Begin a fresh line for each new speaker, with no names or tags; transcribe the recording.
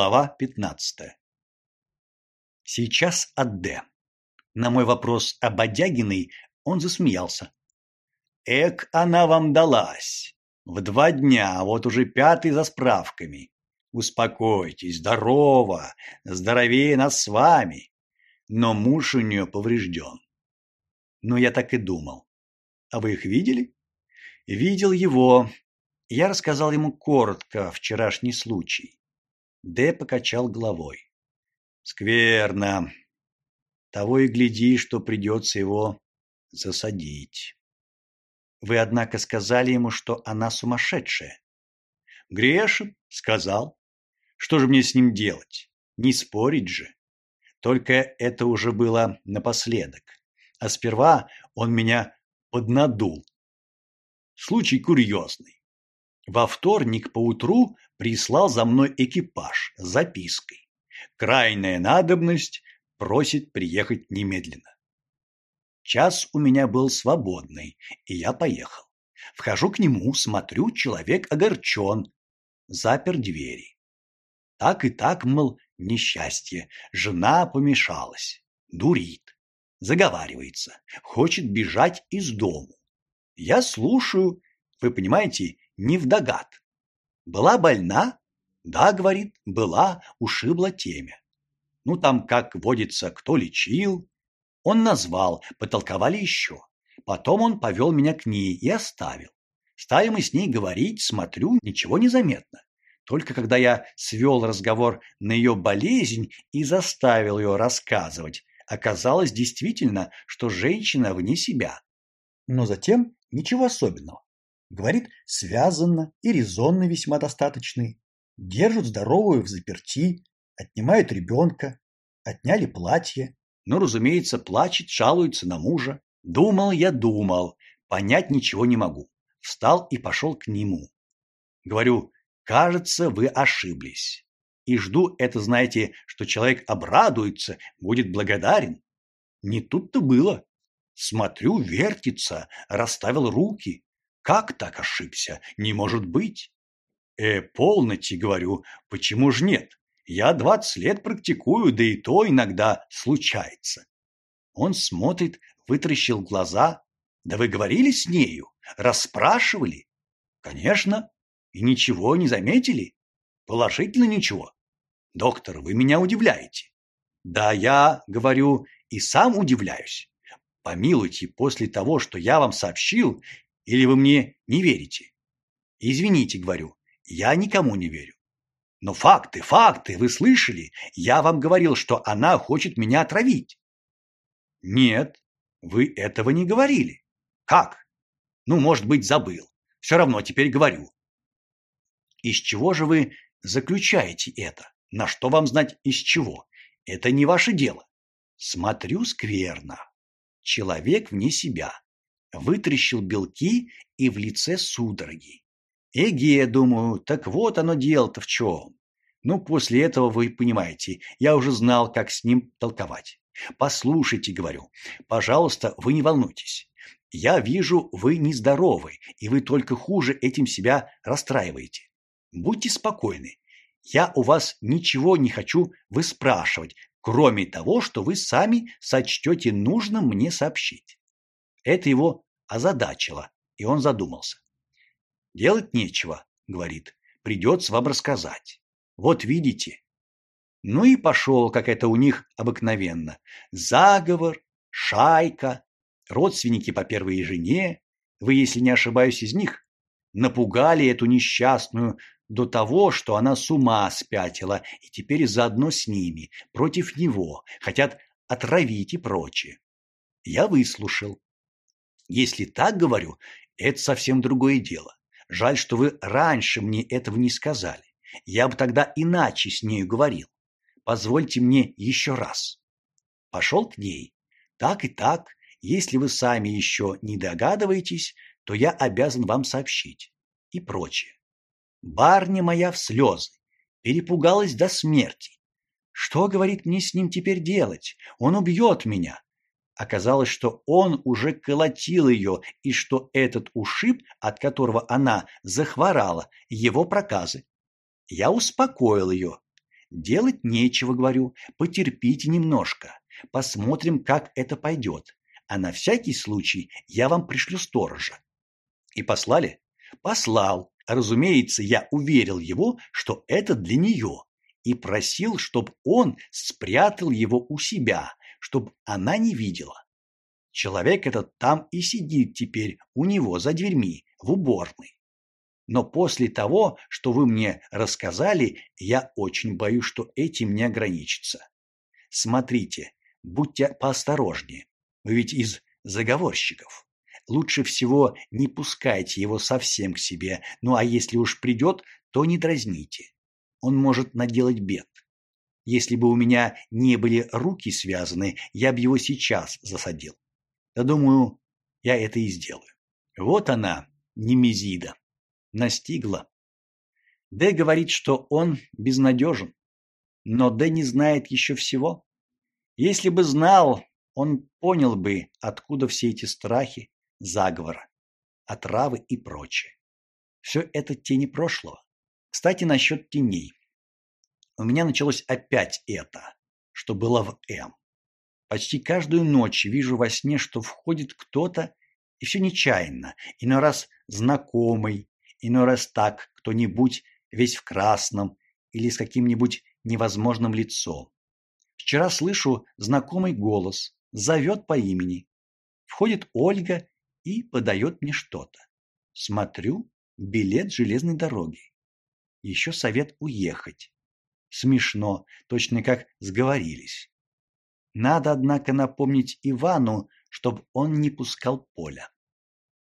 Глава 15. Сейчас от Д. На мой вопрос о Бодягиной он засмеялся. Эк, она вам далась. В два дня, вот уже пятый за справками. Успокойтесь, здорово, здоровее нас с вами. Но муж у нее поврежден. Но я так и думал. А вы их видели? Видел его. Я рассказал ему коротко вчерашний случай. Д покачал головой. Скверно. Того и гляди, что придется его засадить. Вы однако сказали ему, что она сумасшедшая. Грешен, сказал. Что же мне с ним делать? Не спорить же. Только это уже было напоследок. А сперва он меня поднадул. Случай курьезный. Во вторник поутру прислал за мной экипаж с запиской. Крайняя надобность просит приехать немедленно. Час у меня был свободный, и я поехал. Вхожу к нему, смотрю, человек огорчен. Запер двери. Так и так, мол, несчастье. Жена помешалась. Дурит. Заговаривается. Хочет бежать из дому. Я слушаю. Вы понимаете, не в догад. Была больна? Да, говорит, была, ушибла темя. Ну там, как водится, кто лечил. Он назвал, потолковали еще. Потом он повел меня к ней и оставил. Стали мы с ней говорить, смотрю, ничего не заметно. Только когда я свел разговор на ее болезнь и заставил ее рассказывать, оказалось действительно, что женщина вне себя. Но затем ничего особенного. Говорит, связанно и резонно весьма достаточный. Держат здоровую в заперти, отнимают ребенка, отняли платье. Но, разумеется, плачет, жалуется на мужа. Думал я, думал, понять ничего не могу. Встал и пошел к нему. Говорю, кажется, вы ошиблись. И жду это, знаете, что человек обрадуется, будет благодарен. Не тут-то было. Смотрю, вертится, расставил руки. Как так ошибся? Не может быть. Э, полноте, говорю, почему ж нет? Я двадцать лет практикую, да и то иногда случается. Он смотрит, вытращил глаза. Да вы говорили с нею? Расспрашивали? Конечно. И ничего не заметили? Положительно ничего. Доктор, вы меня удивляете. Да я, говорю, и сам удивляюсь. Помилуйте, после того, что я вам сообщил, или вы мне не верите? Извините, говорю, я никому не верю. Но факты, факты, вы слышали? Я вам говорил, что она хочет меня отравить. Нет, вы этого не говорили. Как? Ну, может быть, забыл. Все равно теперь говорю. Из чего же вы заключаете это? На что вам знать из чего? Это не ваше дело. Смотрю скверно. Человек вне себя. Вытрящил белки и в лице судороги. Эге, думаю, так вот оно дело-то в чем. Ну, после этого вы понимаете, я уже знал, как с ним толковать. Послушайте, говорю, пожалуйста, вы не волнуйтесь. Я вижу, вы нездоровы, и вы только хуже этим себя расстраиваете. Будьте спокойны. Я у вас ничего не хочу выспрашивать, кроме того, что вы сами сочтете нужным мне сообщить. Это его озадачило, и он задумался. Делать нечего, говорит. Придется вам рассказать. Вот видите. Ну и пошел, как это у них обыкновенно. Заговор, шайка, родственники по первой жене. Вы, если не ошибаюсь, из них напугали эту несчастную до того, что она с ума спятила, и теперь заодно с ними, против него, хотят отравить и прочее. Я выслушал. Если так говорю, это совсем другое дело. Жаль, что вы раньше мне этого не сказали. Я бы тогда иначе с нею говорил. Позвольте мне еще раз. Пошел к ней. Так и так, если вы сами еще не догадываетесь, то я обязан вам сообщить. И прочее. Барня моя в слезы. Перепугалась до смерти. Что, говорит, мне с ним теперь делать? Он убьет меня. Оказалось, что он уже колотил ее, и что этот ушиб, от которого она захворала, его проказы. Я успокоил ее. Делать нечего, говорю, потерпите немножко. Посмотрим, как это пойдет. А на всякий случай я вам пришлю сторожа. И послали? Послал. Разумеется, я уверил его, что это для нее, и просил, чтобы он спрятал его у себя, чтобы она не видела. Человек этот там и сидит теперь у него за дверьми в уборной. Но после того, что вы мне рассказали, я очень боюсь, что этим не ограничится. Смотрите, будьте поосторожнее. Вы ведь из заговорщиков. Лучше всего не пускайте его совсем к себе. Ну а если уж придет, то не дразните. Он может наделать бед. Если бы у меня не были руки связаны, я бы его сейчас засадил. Да думаю, я это и сделаю. Вот она, Немезида настигла. Д говорит, что он безнадежен, но Д не знает еще всего. Если бы знал, он понял бы, откуда все эти страхи, заговора, отравы и прочее. Все это тени прошлого. Кстати, насчет теней. У меня началось опять это, что было в М. Почти каждую ночь вижу во сне, что входит кто-то, и все нечаянно, иной раз знакомый, иной раз так кто-нибудь весь в красном или с каким-нибудь невозможным лицом. Вчера слышу знакомый голос, зовет по имени. Входит Ольга и подает мне что-то. Смотрю, билет железной дороги. Еще совет уехать. Смешно, точно как сговорились. Надо, однако, напомнить Ивану, чтобы он не пускал поля.